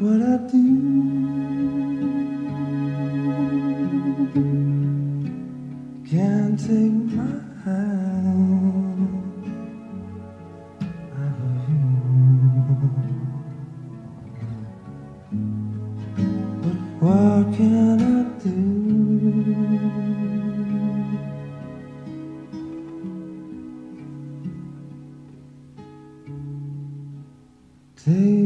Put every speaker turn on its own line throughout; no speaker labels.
what I do. Can't take my hand out of you. But what can I do? Take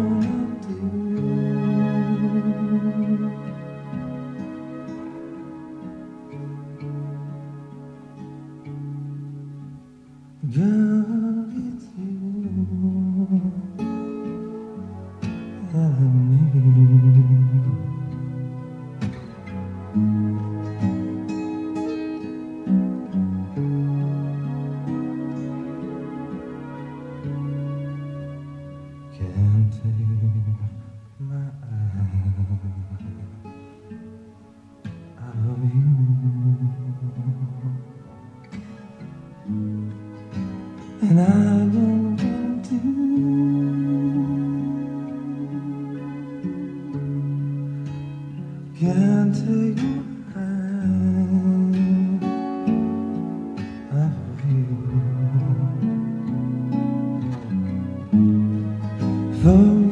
I love you, and I don't want to Can't take my hand. Out of you. Forgive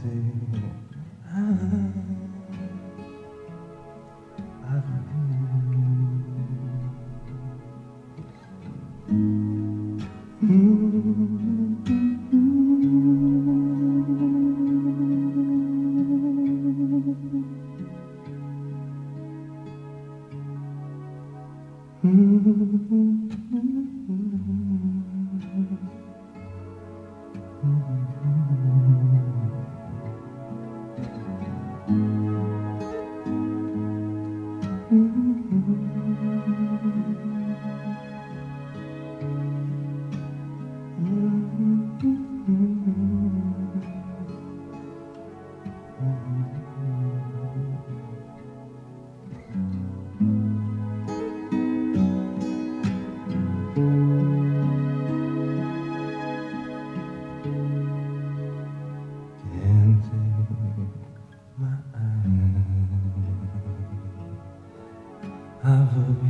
Can't Can't eyes